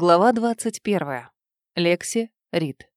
Глава 21. Лекси Рид.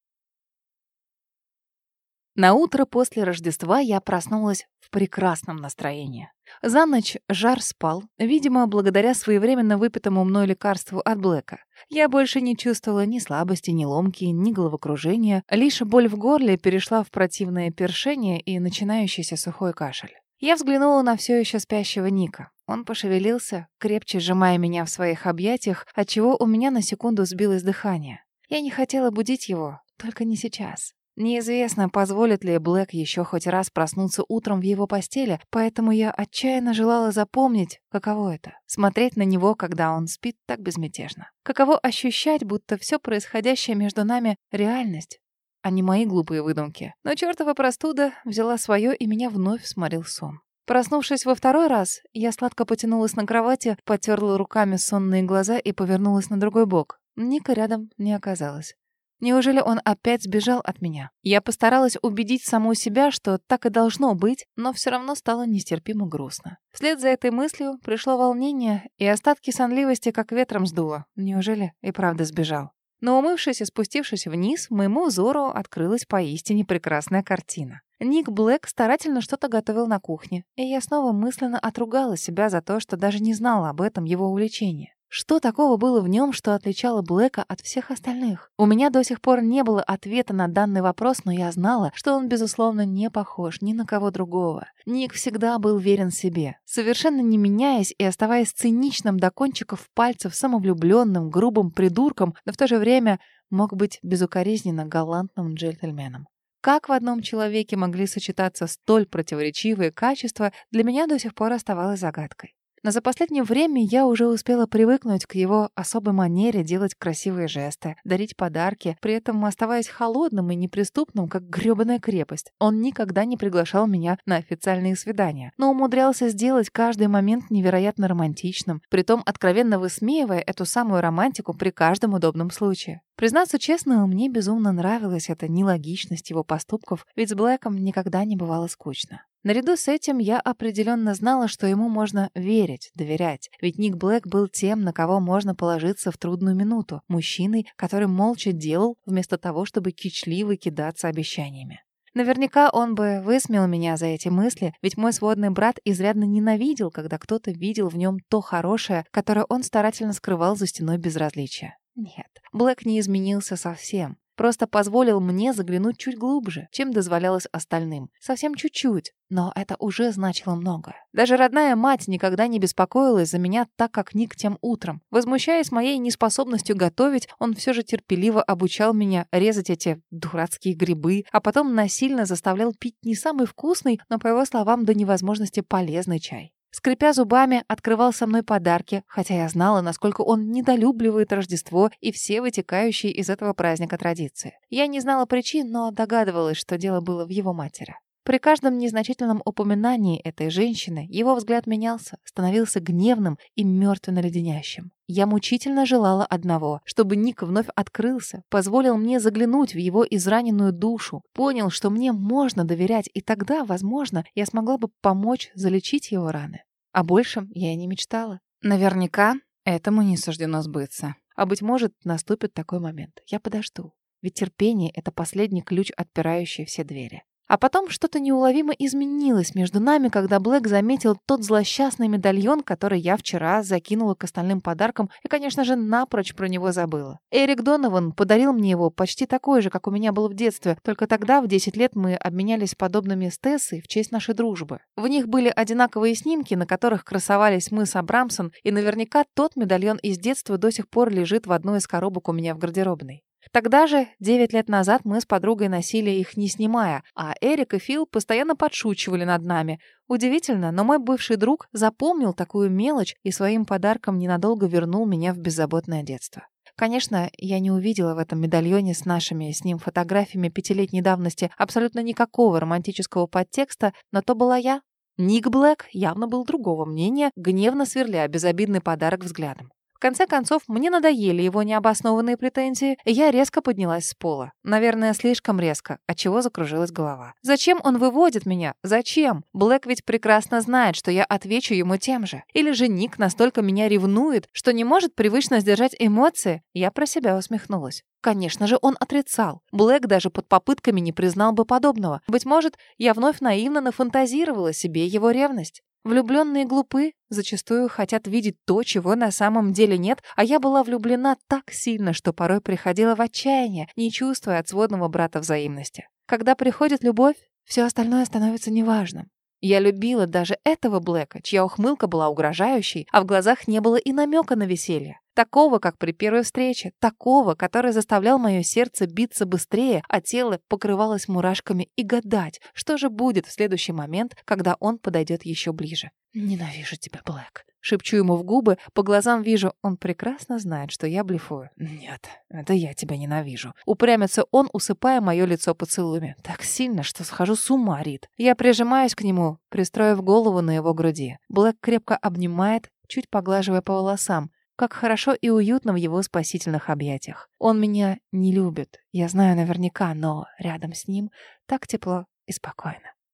На утро после Рождества я проснулась в прекрасном настроении. За ночь жар спал, видимо, благодаря своевременно выпитому мной лекарству от Блэка. Я больше не чувствовала ни слабости, ни ломки, ни головокружения, лишь боль в горле перешла в противное першение и начинающийся сухой кашель. Я взглянула на все еще спящего Ника. Он пошевелился, крепче сжимая меня в своих объятиях, отчего у меня на секунду сбилось дыхание. Я не хотела будить его, только не сейчас. Неизвестно, позволит ли Блэк еще хоть раз проснуться утром в его постели, поэтому я отчаянно желала запомнить, каково это — смотреть на него, когда он спит так безмятежно. Каково ощущать, будто все происходящее между нами — реальность, а не мои глупые выдумки. Но чертова простуда взяла свое, и меня вновь сморил сон. Проснувшись во второй раз, я сладко потянулась на кровати, потерла руками сонные глаза и повернулась на другой бок. Ника рядом не оказалось. Неужели он опять сбежал от меня? Я постаралась убедить саму себя, что так и должно быть, но все равно стало нестерпимо грустно. Вслед за этой мыслью пришло волнение, и остатки сонливости как ветром сдуло. Неужели и правда сбежал? Но умывшись и спустившись вниз, моему взору открылась поистине прекрасная картина. Ник Блэк старательно что-то готовил на кухне, и я снова мысленно отругала себя за то, что даже не знала об этом его увлечении. Что такого было в нем, что отличало Блэка от всех остальных? У меня до сих пор не было ответа на данный вопрос, но я знала, что он, безусловно, не похож ни на кого другого. Ник всегда был верен себе, совершенно не меняясь и оставаясь циничным до кончиков пальцев, самовлюбленным, грубым придурком, но в то же время мог быть безукоризненно галантным джентльменом. Как в одном человеке могли сочетаться столь противоречивые качества, для меня до сих пор оставалось загадкой. Но за последнее время я уже успела привыкнуть к его особой манере делать красивые жесты, дарить подарки, при этом оставаясь холодным и неприступным, как грёбаная крепость. Он никогда не приглашал меня на официальные свидания, но умудрялся сделать каждый момент невероятно романтичным, притом откровенно высмеивая эту самую романтику при каждом удобном случае. Признаться честно, мне безумно нравилась эта нелогичность его поступков, ведь с Блэком никогда не бывало скучно. Наряду с этим я определенно знала, что ему можно верить, доверять. Ведь Ник Блэк был тем, на кого можно положиться в трудную минуту. Мужчиной, который молча делал, вместо того, чтобы кичливо кидаться обещаниями. Наверняка он бы высмеял меня за эти мысли, ведь мой сводный брат изрядно ненавидел, когда кто-то видел в нем то хорошее, которое он старательно скрывал за стеной безразличия. Нет, Блэк не изменился совсем. Просто позволил мне заглянуть чуть глубже, чем дозволялось остальным. Совсем чуть-чуть, но это уже значило много. Даже родная мать никогда не беспокоилась за меня так, как Ник тем утром. Возмущаясь моей неспособностью готовить, он все же терпеливо обучал меня резать эти дурацкие грибы, а потом насильно заставлял пить не самый вкусный, но, по его словам, до невозможности полезный чай. Скрипя зубами, открывал со мной подарки, хотя я знала, насколько он недолюбливает Рождество и все вытекающие из этого праздника традиции. Я не знала причин, но догадывалась, что дело было в его матери. При каждом незначительном упоминании этой женщины его взгляд менялся, становился гневным и мертвенно-леденящим. Я мучительно желала одного, чтобы Ник вновь открылся, позволил мне заглянуть в его израненную душу, понял, что мне можно доверять, и тогда, возможно, я смогла бы помочь залечить его раны. О большем я и не мечтала. Наверняка этому не суждено сбыться. А быть может, наступит такой момент. Я подожду. Ведь терпение — это последний ключ, отпирающий все двери. А потом что-то неуловимо изменилось между нами, когда Блэк заметил тот злосчастный медальон, который я вчера закинула к остальным подаркам и, конечно же, напрочь про него забыла. Эрик Донован подарил мне его почти такой же, как у меня был в детстве, только тогда, в 10 лет, мы обменялись подобными с Тессой в честь нашей дружбы. В них были одинаковые снимки, на которых красовались мы с Абрамсон, и наверняка тот медальон из детства до сих пор лежит в одной из коробок у меня в гардеробной. Тогда же, 9 лет назад, мы с подругой носили их не снимая, а Эрик и Фил постоянно подшучивали над нами. Удивительно, но мой бывший друг запомнил такую мелочь и своим подарком ненадолго вернул меня в беззаботное детство. Конечно, я не увидела в этом медальоне с нашими с ним фотографиями пятилетней давности абсолютно никакого романтического подтекста, но то была я. Ник Блэк явно был другого мнения, гневно сверля безобидный подарок взглядом. Конце концов, мне надоели его необоснованные претензии, и я резко поднялась с пола. Наверное, слишком резко, отчего закружилась голова. Зачем он выводит меня? Зачем? Блэк ведь прекрасно знает, что я отвечу ему тем же. Или же Ник настолько меня ревнует, что не может привычно сдержать эмоции? Я про себя усмехнулась. Конечно же, он отрицал. Блэк даже под попытками не признал бы подобного. Быть может, я вновь наивно нафантазировала себе его ревность. Влюбленные глупы, зачастую хотят видеть то, чего на самом деле нет, а я была влюблена так сильно, что порой приходила в отчаяние, не чувствуя от сводного брата взаимности. Когда приходит любовь, все остальное становится неважным. Я любила даже этого Блэка, чья ухмылка была угрожающей, а в глазах не было и намека на веселье. Такого, как при первой встрече. Такого, который заставлял мое сердце биться быстрее, а тело покрывалось мурашками и гадать, что же будет в следующий момент, когда он подойдет еще ближе. «Ненавижу тебя, Блэк». Шепчу ему в губы, по глазам вижу, он прекрасно знает, что я блефую. «Нет, это я тебя ненавижу». Упрямится он, усыпая мое лицо поцелуями. Так сильно, что схожу с ума, Рит. Я прижимаюсь к нему, пристроив голову на его груди. Блэк крепко обнимает, чуть поглаживая по волосам. Как хорошо и уютно в его спасительных объятиях. Он меня не любит, я знаю наверняка, но рядом с ним так тепло и спокойно.